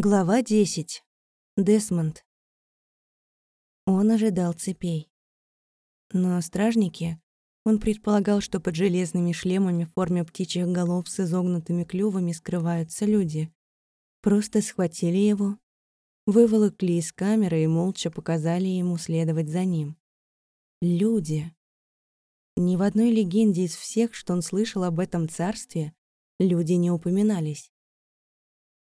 Глава 10. Десмонд. Он ожидал цепей. Но стражники, он предполагал, что под железными шлемами в форме птичьих голов с изогнутыми клювами скрываются люди, просто схватили его, выволокли из камеры и молча показали ему следовать за ним. Люди. Ни в одной легенде из всех, что он слышал об этом царстве, люди не упоминались.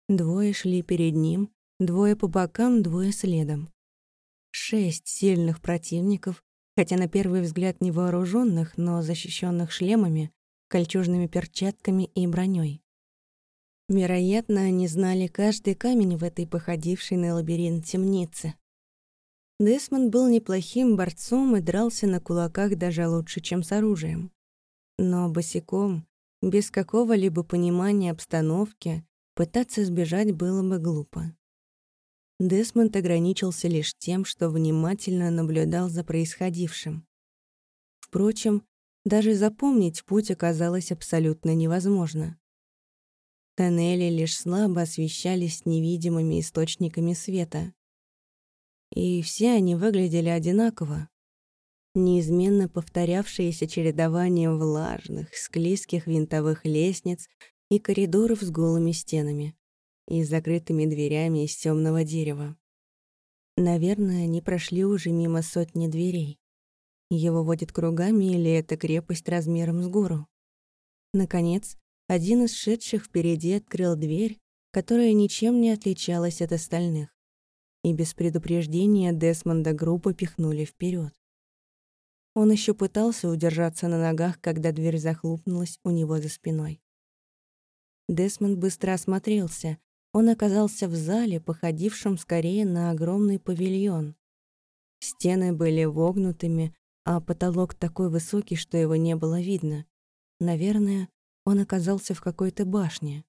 Двое шли перед ним, двое по бокам, двое следом. Шесть сильных противников, хотя на первый взгляд невооруженных, но защищенных шлемами, кольчужными перчатками и броней. Вероятно, они знали каждый камень в этой походившей на лабиринт темнице. Десмонд был неплохим борцом и дрался на кулаках даже лучше, чем с оружием. Но босиком, без какого-либо понимания обстановки, Пытаться сбежать было бы глупо. Десмонд ограничился лишь тем, что внимательно наблюдал за происходившим. Впрочем, даже запомнить путь оказалось абсолютно невозможно. Тоннели лишь слабо освещались невидимыми источниками света. И все они выглядели одинаково. Неизменно повторявшееся чередование влажных, склизких винтовых лестниц и коридоров с голыми стенами и закрытыми дверями из темного дерева. Наверное, они прошли уже мимо сотни дверей. Его водят кругами или это крепость размером с гору. Наконец, один из шедших впереди открыл дверь, которая ничем не отличалась от остальных, и без предупреждения Десмонда группу пихнули вперед. Он еще пытался удержаться на ногах, когда дверь захлопнулась у него за спиной. Десмонд быстро осмотрелся. Он оказался в зале, походившем скорее на огромный павильон. Стены были вогнутыми, а потолок такой высокий, что его не было видно. Наверное, он оказался в какой-то башне.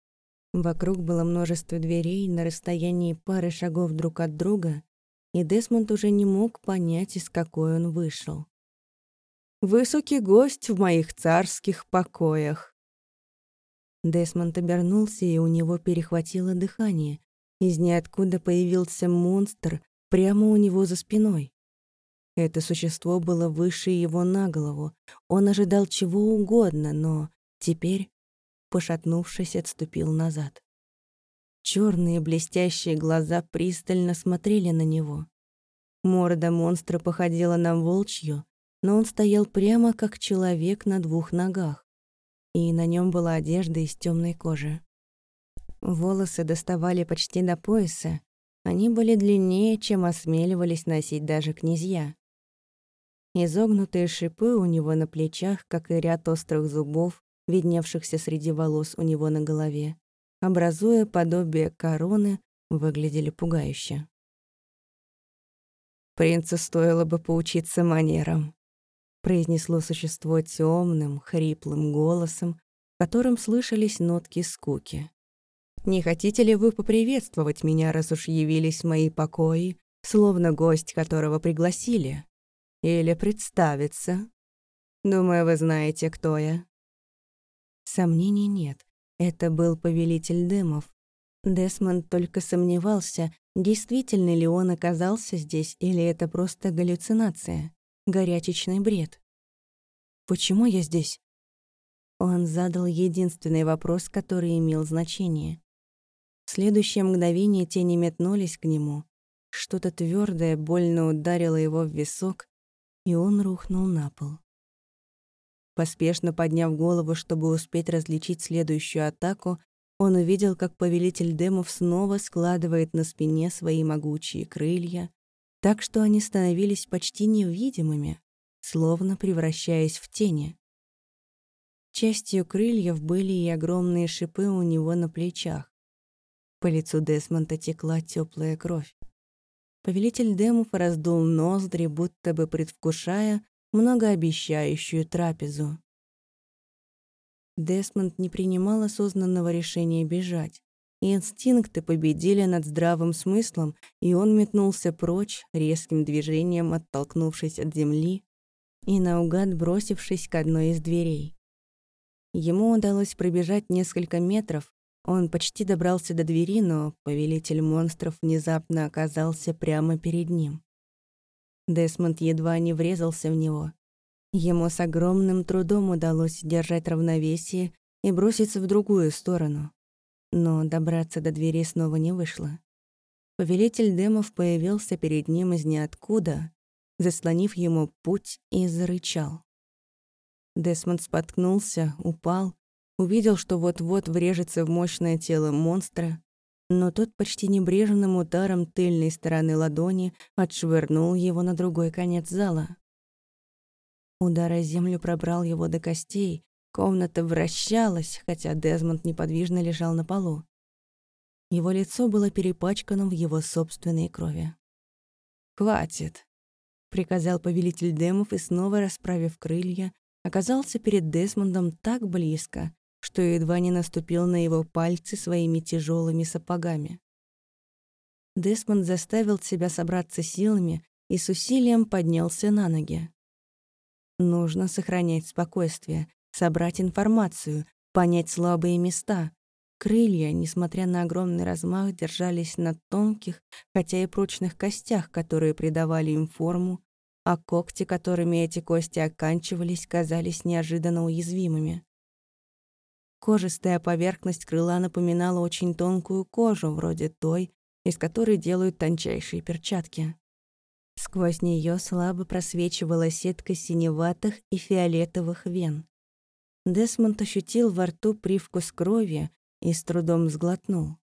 Вокруг было множество дверей на расстоянии пары шагов друг от друга, и Десмонд уже не мог понять, из какой он вышел. «Высокий гость в моих царских покоях», Десмонд обернулся, и у него перехватило дыхание. Из ниоткуда появился монстр прямо у него за спиной. Это существо было выше его на голову. Он ожидал чего угодно, но теперь, пошатнувшись, отступил назад. Черные блестящие глаза пристально смотрели на него. Морда монстра походила на волчью, но он стоял прямо как человек на двух ногах и на нем была одежда из темной кожи. Волосы доставали почти до пояса, они были длиннее, чем осмеливались носить даже князья. Изогнутые шипы у него на плечах, как и ряд острых зубов, видневшихся среди волос у него на голове, образуя подобие короны, выглядели пугающе. Принцу стоило бы поучиться манерам произнесло существо темным, хриплым голосом, в котором слышались нотки скуки. «Не хотите ли вы поприветствовать меня, раз уж явились мои покои, словно гость, которого пригласили? Или представиться? Думаю, вы знаете, кто я». Сомнений нет. Это был повелитель дымов. Десмонд только сомневался, действительно ли он оказался здесь, или это просто галлюцинация горячечный бред. «Почему я здесь?» Он задал единственный вопрос, который имел значение. В следующее мгновение тени метнулись к нему. Что-то твердое больно ударило его в висок, и он рухнул на пол. Поспешно подняв голову, чтобы успеть различить следующую атаку, он увидел, как повелитель демов снова складывает на спине свои могучие крылья, так что они становились почти невидимыми, словно превращаясь в тени. Частью крыльев были и огромные шипы у него на плечах. По лицу Десмонта текла теплая кровь. Повелитель демов раздул ноздри, будто бы предвкушая многообещающую трапезу. Десмонд не принимал осознанного решения бежать. Инстинкты победили над здравым смыслом, и он метнулся прочь, резким движением оттолкнувшись от земли и наугад бросившись к одной из дверей. Ему удалось пробежать несколько метров, Он почти добрался до двери, но повелитель монстров внезапно оказался прямо перед ним. Десмонд едва не врезался в него. Ему с огромным трудом удалось держать равновесие и броситься в другую сторону. Но добраться до двери снова не вышло. Повелитель демов появился перед ним из ниоткуда, заслонив ему путь и зарычал. Десмонд споткнулся, упал, увидел, что вот-вот врежется в мощное тело монстра, но тот почти небрежным ударом тыльной стороны ладони отшвырнул его на другой конец зала. Удар о землю пробрал его до костей, комната вращалась, хотя Дезмонд неподвижно лежал на полу. Его лицо было перепачкано в его собственной крови. «Хватит», — приказал повелитель демов и снова, расправив крылья, оказался перед Десмондом так близко, что едва не наступил на его пальцы своими тяжелыми сапогами. Десмонд заставил себя собраться силами и с усилием поднялся на ноги. Нужно сохранять спокойствие, собрать информацию, понять слабые места. Крылья, несмотря на огромный размах, держались на тонких, хотя и прочных костях, которые придавали им форму, а когти, которыми эти кости оканчивались, казались неожиданно уязвимыми. Кожистая поверхность крыла напоминала очень тонкую кожу, вроде той, из которой делают тончайшие перчатки. Сквозь нее слабо просвечивала сетка синеватых и фиолетовых вен. Десмонд ощутил во рту привкус крови и с трудом сглотнул.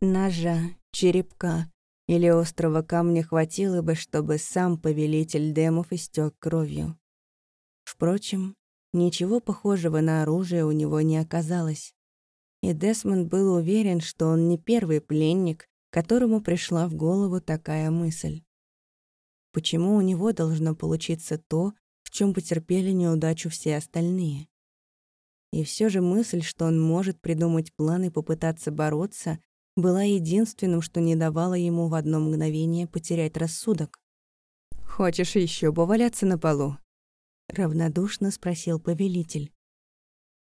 Ножа, черепка или острого камня хватило бы, чтобы сам повелитель демов истек кровью. Впрочем, ничего похожего на оружие у него не оказалось. И Десмонд был уверен, что он не первый пленник, которому пришла в голову такая мысль. Почему у него должно получиться то, в чем потерпели неудачу все остальные? И все же мысль, что он может придумать план и попытаться бороться, была единственным, что не давало ему в одно мгновение потерять рассудок. «Хочешь еще поваляться на полу?» — равнодушно спросил повелитель.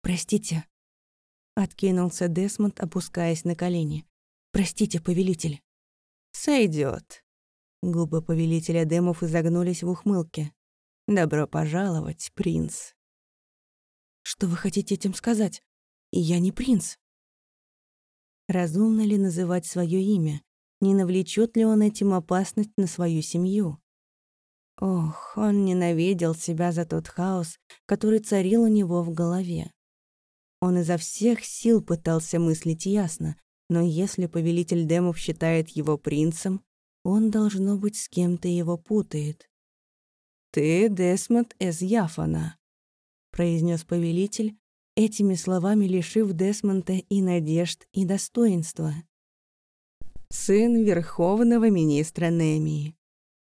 «Простите», — откинулся Десмонд, опускаясь на колени. «Простите, повелитель». Сойдет. Губы повелителя демов изогнулись в ухмылке. «Добро пожаловать, принц». «Что вы хотите этим сказать? Я не принц». Разумно ли называть свое имя? Не навлечет ли он этим опасность на свою семью? Ох, он ненавидел себя за тот хаос, который царил у него в голове. Он изо всех сил пытался мыслить ясно, но если повелитель демов считает его принцем, он, должно быть, с кем-то его путает. «Ты Десмонд из Яфана», — произнес повелитель, этими словами лишив Десмонта и надежд, и достоинства. «Сын Верховного Министра Немии.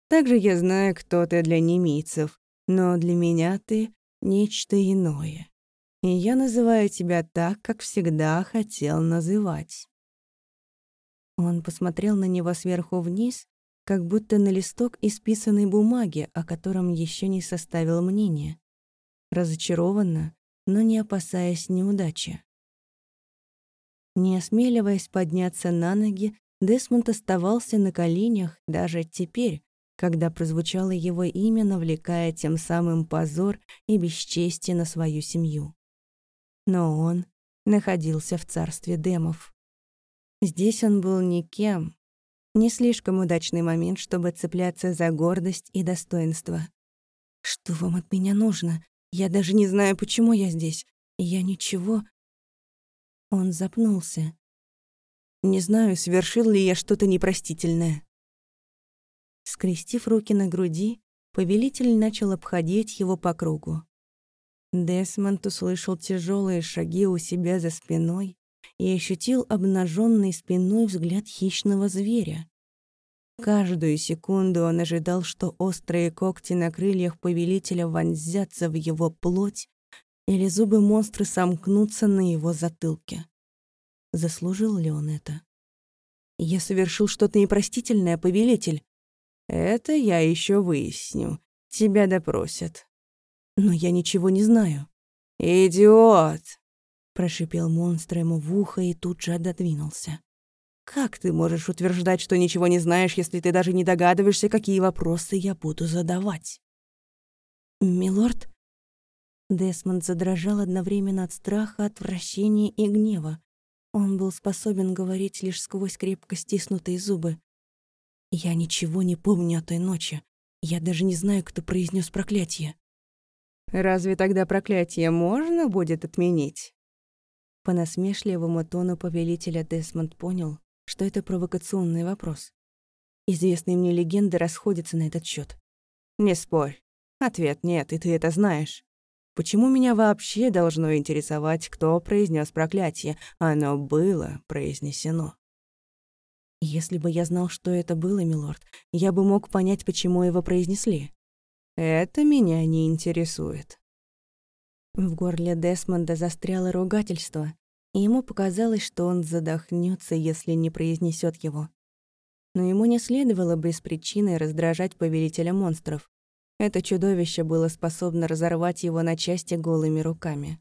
Также я знаю, кто ты для немийцев, но для меня ты — нечто иное. И я называю тебя так, как всегда хотел называть». Он посмотрел на него сверху вниз, как будто на листок исписанной бумаги, о котором еще не составил мнения. Разочарованно, но не опасаясь неудачи. Не осмеливаясь подняться на ноги, Десмонд оставался на коленях даже теперь, когда прозвучало его имя, навлекая тем самым позор и бесчестие на свою семью. Но он находился в царстве демов. Здесь он был никем. Не слишком удачный момент, чтобы цепляться за гордость и достоинство. «Что вам от меня нужно? Я даже не знаю, почему я здесь. Я ничего...» Он запнулся. «Не знаю, совершил ли я что-то непростительное». Скрестив руки на груди, повелитель начал обходить его по кругу. Десмонд услышал тяжелые шаги у себя за спиной, и ощутил обнаженной спиной взгляд хищного зверя. Каждую секунду он ожидал, что острые когти на крыльях повелителя вонзятся в его плоть, или зубы монстра сомкнутся на его затылке. Заслужил ли он это? «Я совершил что-то непростительное, повелитель?» «Это я еще выясню. Тебя допросят». «Но я ничего не знаю». «Идиот!» Прошипел монстр ему в ухо и тут же отодвинулся. «Как ты можешь утверждать, что ничего не знаешь, если ты даже не догадываешься, какие вопросы я буду задавать?» «Милорд?» Десмонд задрожал одновременно от страха, отвращения и гнева. Он был способен говорить лишь сквозь крепко стиснутые зубы. «Я ничего не помню о той ночи. Я даже не знаю, кто произнес проклятие». «Разве тогда проклятие можно будет отменить?» По насмешливому тону повелителя Десмонд понял, что это провокационный вопрос. Известные мне легенды расходятся на этот счет. «Не спорь. Ответ нет, и ты это знаешь. Почему меня вообще должно интересовать, кто произнес проклятие? Оно было произнесено». «Если бы я знал, что это было, милорд, я бы мог понять, почему его произнесли». «Это меня не интересует», в горле Десмонда застряло ругательство, и ему показалось, что он задохнется, если не произнесет его. Но ему не следовало без причины раздражать повелителя монстров. Это чудовище было способно разорвать его на части голыми руками.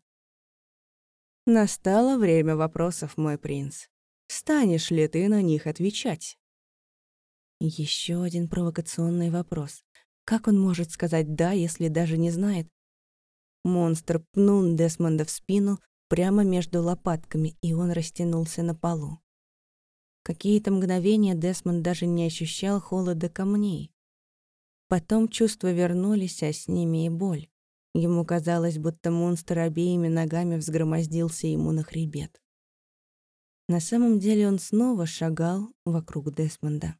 «Настало время вопросов, мой принц. Станешь ли ты на них отвечать?» Еще один провокационный вопрос. Как он может сказать «да», если даже не знает, Монстр пнул Десмонда в спину прямо между лопатками, и он растянулся на полу. Какие-то мгновения Десмонд даже не ощущал холода камней. Потом чувства вернулись, а с ними и боль. Ему казалось, будто монстр обеими ногами взгромоздился ему на хребет. На самом деле он снова шагал вокруг Десмонда.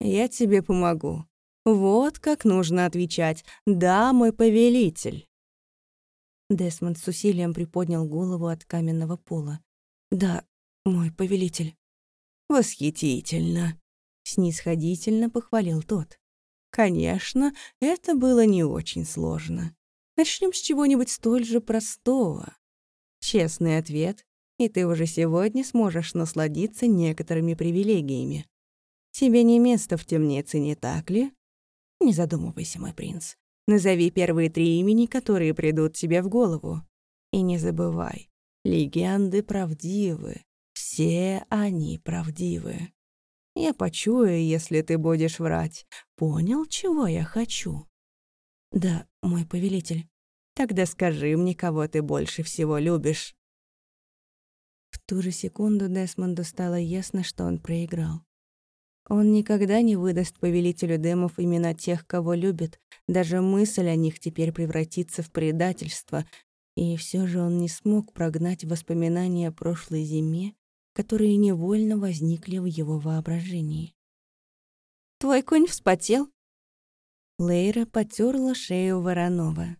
«Я тебе помогу. Вот как нужно отвечать. Да, мой повелитель». Десмонд с усилием приподнял голову от каменного пола. «Да, мой повелитель». «Восхитительно», — снисходительно похвалил тот. «Конечно, это было не очень сложно. Начнем с чего-нибудь столь же простого. Честный ответ, и ты уже сегодня сможешь насладиться некоторыми привилегиями. Тебе не место в темнице, не так ли? Не задумывайся, мой принц. Назови первые три имени, которые придут тебе в голову. И не забывай, легенды правдивы. Все они правдивы. Я почую, если ты будешь врать. Понял, чего я хочу? Да, мой повелитель. Тогда скажи мне, кого ты больше всего любишь. В ту же секунду Десмонду стало ясно, что он проиграл. Он никогда не выдаст повелителю демов имена тех, кого любит. Даже мысль о них теперь превратится в предательство. И все же он не смог прогнать воспоминания о прошлой зиме, которые невольно возникли в его воображении. «Твой конь вспотел?» Лейра потерла шею Воронова.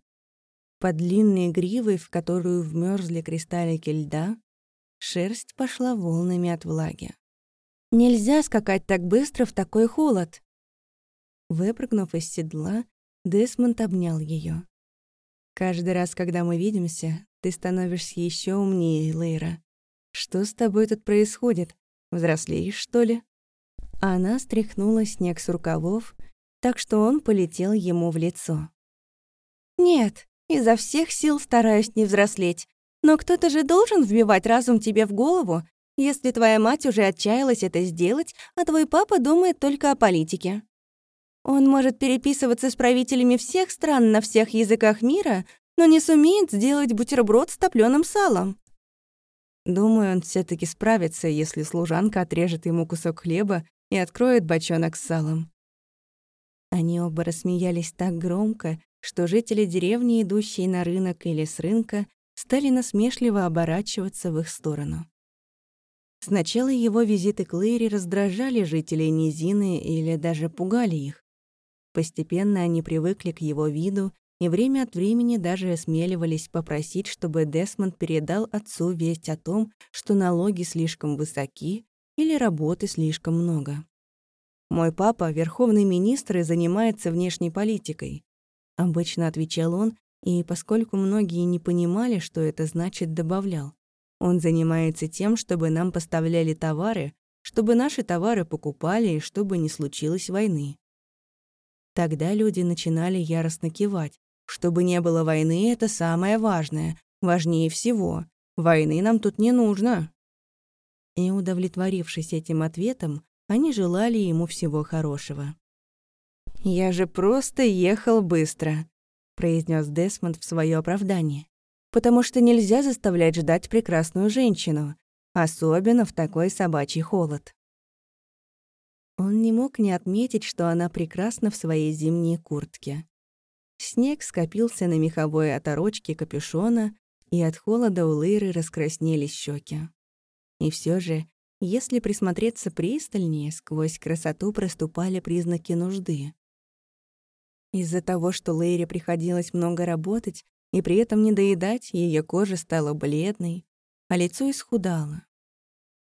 Под длинной гривой, в которую вмерзли кристаллики льда, шерсть пошла волнами от влаги. Нельзя скакать так быстро в такой холод. Выпрыгнув из седла, Десмонд обнял ее. Каждый раз, когда мы видимся, ты становишься еще умнее, Лейра. Что с тобой тут происходит? Взрослеешь, что ли? Она стряхнула снег с рукавов, так что он полетел ему в лицо. «Нет, изо всех сил стараюсь не взрослеть. Но кто-то же должен вбивать разум тебе в голову если твоя мать уже отчаялась это сделать, а твой папа думает только о политике. Он может переписываться с правителями всех стран на всех языках мира, но не сумеет сделать бутерброд с топлёным салом. Думаю, он все таки справится, если служанка отрежет ему кусок хлеба и откроет бочонок с салом. Они оба рассмеялись так громко, что жители деревни, идущие на рынок или с рынка, стали насмешливо оборачиваться в их сторону. Сначала его визиты к Лэри раздражали жителей низины или даже пугали их. Постепенно они привыкли к его виду и время от времени даже осмеливались попросить, чтобы Десмонд передал отцу весть о том, что налоги слишком высоки или работы слишком много. «Мой папа — верховный министр и занимается внешней политикой», — обычно отвечал он, и поскольку многие не понимали, что это значит, добавлял. Он занимается тем, чтобы нам поставляли товары, чтобы наши товары покупали и чтобы не случилось войны. Тогда люди начинали яростно кивать. Чтобы не было войны, это самое важное, важнее всего. Войны нам тут не нужно». И, удовлетворившись этим ответом, они желали ему всего хорошего. «Я же просто ехал быстро», — произнес Десмонд в свое оправдание. «Потому что нельзя заставлять ждать прекрасную женщину, особенно в такой собачий холод». Он не мог не отметить, что она прекрасна в своей зимней куртке. Снег скопился на меховой оторочке капюшона, и от холода у Лейры раскраснелись щеки. И все же, если присмотреться пристальнее, сквозь красоту проступали признаки нужды. Из-за того, что Лейре приходилось много работать и при этом не доедать, ее кожа стала бледной, а лицо исхудало.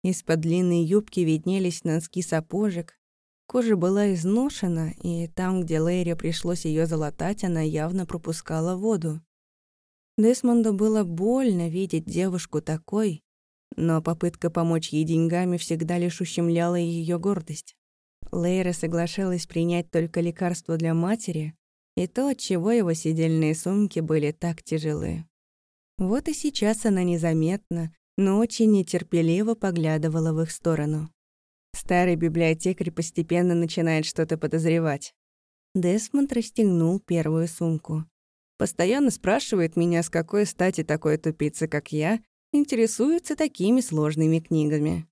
Из-под длинной юбки виднелись носки сапожек, кожа была изношена, и там, где Лейре пришлось ее залатать, она явно пропускала воду. Десмонду было больно видеть девушку такой, но попытка помочь ей деньгами всегда лишь ущемляла ее гордость. Лейра соглашалась принять только лекарства для матери и то, от чего его сидельные сумки были так тяжелы. Вот и сейчас она незаметно, но очень нетерпеливо поглядывала в их сторону. Старый библиотекарь постепенно начинает что-то подозревать. Десмонд расстегнул первую сумку. Постоянно спрашивает меня, с какой стати такой тупица, как я, интересуется такими сложными книгами.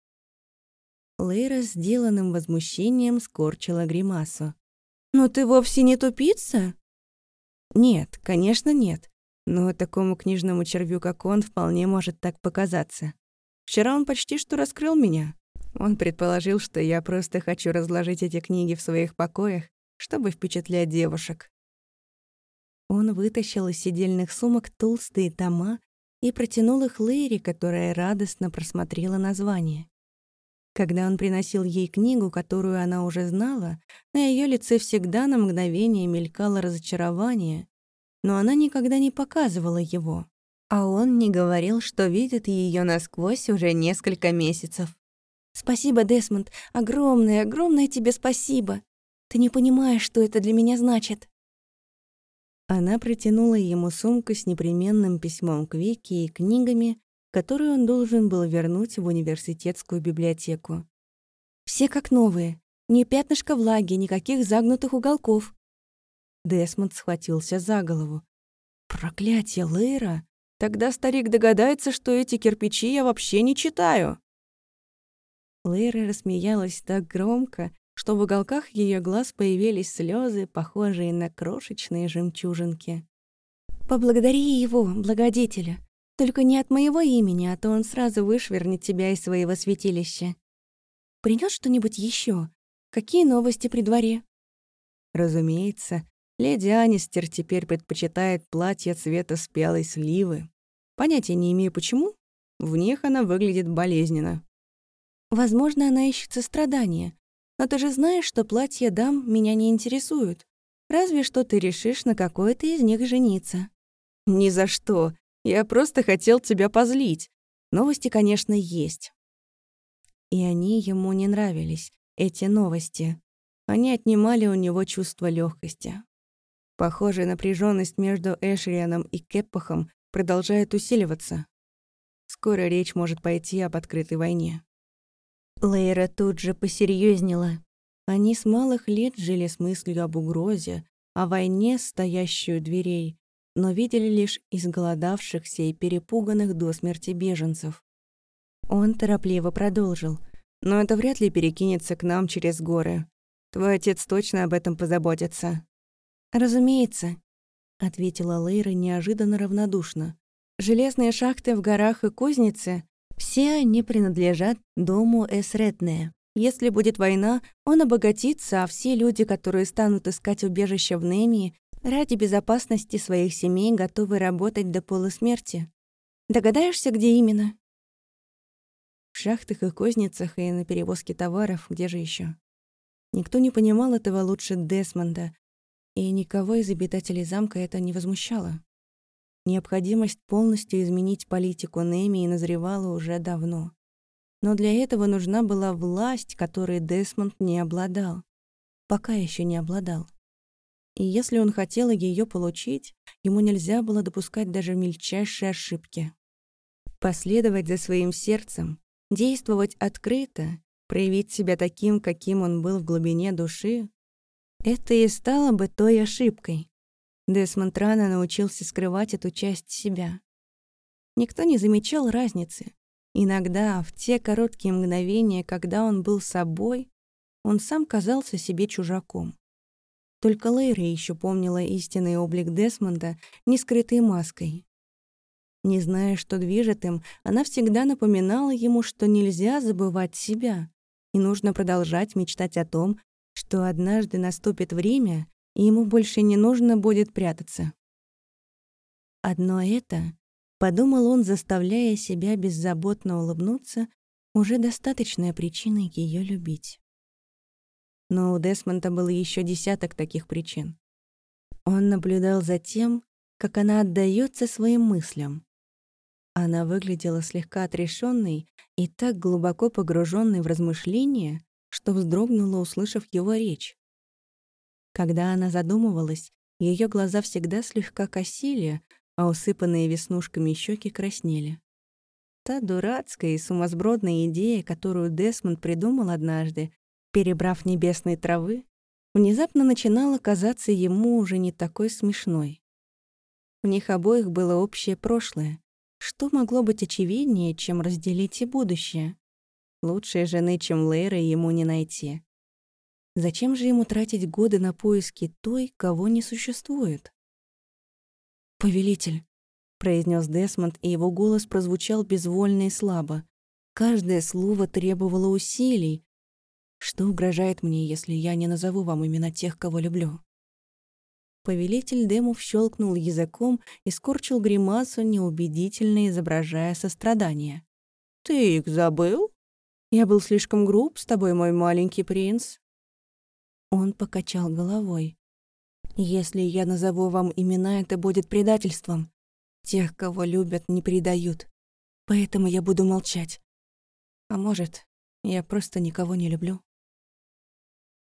Лейра с сделанным возмущением скорчила гримасу. «Но ты вовсе не тупица?» «Нет, конечно, нет. Но такому книжному червю, как он, вполне может так показаться. Вчера он почти что раскрыл меня. Он предположил, что я просто хочу разложить эти книги в своих покоях, чтобы впечатлять девушек». Он вытащил из сидельных сумок толстые тома и протянул их Лейре, которая радостно просмотрела название. Когда он приносил ей книгу, которую она уже знала, на ее лице всегда на мгновение мелькало разочарование, но она никогда не показывала его. А он не говорил, что видит ее насквозь уже несколько месяцев. «Спасибо, Десмонд, огромное, огромное тебе спасибо. Ты не понимаешь, что это для меня значит». Она протянула ему сумку с непременным письмом к Вике и книгами, которую он должен был вернуть в университетскую библиотеку. «Все как новые. Ни пятнышка влаги, никаких загнутых уголков». Десмонд схватился за голову. «Проклятие, Лейра! Тогда старик догадается, что эти кирпичи я вообще не читаю!» Лейра рассмеялась так громко, что в уголках ее глаз появились слезы, похожие на крошечные жемчужинки. «Поблагодари его, благодетеля. Только не от моего имени, а то он сразу вышвырнет тебя из своего святилища. Принес что-нибудь еще? Какие новости при дворе?» Разумеется, леди Анистер теперь предпочитает платье цвета спелой сливы. Понятия не имею почему. В них она выглядит болезненно. Возможно, она ищет сострадания. Но ты же знаешь, что платья дам меня не интересуют. Разве что ты решишь на какой-то из них жениться. Ни за что. Я просто хотел тебя позлить. Новости, конечно, есть. И они ему не нравились, эти новости. Они отнимали у него чувство легкости. Похоже, напряженность между Эшрианом и Кеппахом продолжает усиливаться. Скоро речь может пойти об открытой войне. Лейра тут же посерьезнела. Они с малых лет жили с мыслью об угрозе, о войне, стоящую дверей, но видели лишь изголодавшихся и перепуганных до смерти беженцев. Он торопливо продолжил. «Но это вряд ли перекинется к нам через горы. Твой отец точно об этом позаботится». «Разумеется», — ответила Лейра неожиданно равнодушно. «Железные шахты в горах и кузницы, все они принадлежат дому Эсретне. Если будет война, он обогатится, а все люди, которые станут искать убежище в Немии, Ради безопасности своих семей готовы работать до полусмерти. Догадаешься, где именно? В шахтах и кузницах и на перевозке товаров, где же еще? Никто не понимал этого лучше Десмонда, и никого из обитателей замка это не возмущало. Необходимость полностью изменить политику Немии назревала уже давно. Но для этого нужна была власть, которой Десмонд не обладал. Пока еще не обладал. И если он хотел ее получить, ему нельзя было допускать даже мельчайшие ошибки. Последовать за своим сердцем, действовать открыто, проявить себя таким, каким он был в глубине души, это и стало бы той ошибкой. Десмонд рано научился скрывать эту часть себя. Никто не замечал разницы. Иногда, в те короткие мгновения, когда он был собой, он сам казался себе чужаком. Только Лейра еще помнила истинный облик Десмонда, не скрытой маской. Не зная, что движет им, она всегда напоминала ему, что нельзя забывать себя, и нужно продолжать мечтать о том, что однажды наступит время, и ему больше не нужно будет прятаться. Одно это, подумал он, заставляя себя беззаботно улыбнуться, уже достаточная причина ее любить. Но у Десмонта было еще десяток таких причин. Он наблюдал за тем, как она отдается своим мыслям. Она выглядела слегка отрешенной и так глубоко погруженной в размышления, что вздрогнула, услышав его речь. Когда она задумывалась, ее глаза всегда слегка косили, а усыпанные веснушками щеки краснели. Та дурацкая и сумасбродная идея, которую Десмонд придумал однажды, перебрав небесной травы, внезапно начинала казаться ему уже не такой смешной. У них обоих было общее прошлое. Что могло быть очевиднее, чем разделить и будущее? Лучшей жены, чем Лейра, ему не найти. Зачем же ему тратить годы на поиски той, кого не существует? «Повелитель», — произнес Десмонд, и его голос прозвучал безвольно и слабо. Каждое слово требовало усилий, что угрожает мне, если я не назову вам именно тех, кого люблю?» Повелитель Демов щелкнул языком и скорчил гримасу, неубедительно изображая сострадание. «Ты их забыл? Я был слишком груб с тобой, мой маленький принц». Он покачал головой. «Если я назову вам имена, это будет предательством. Тех, кого любят, не предают. Поэтому я буду молчать. А может, я просто никого не люблю».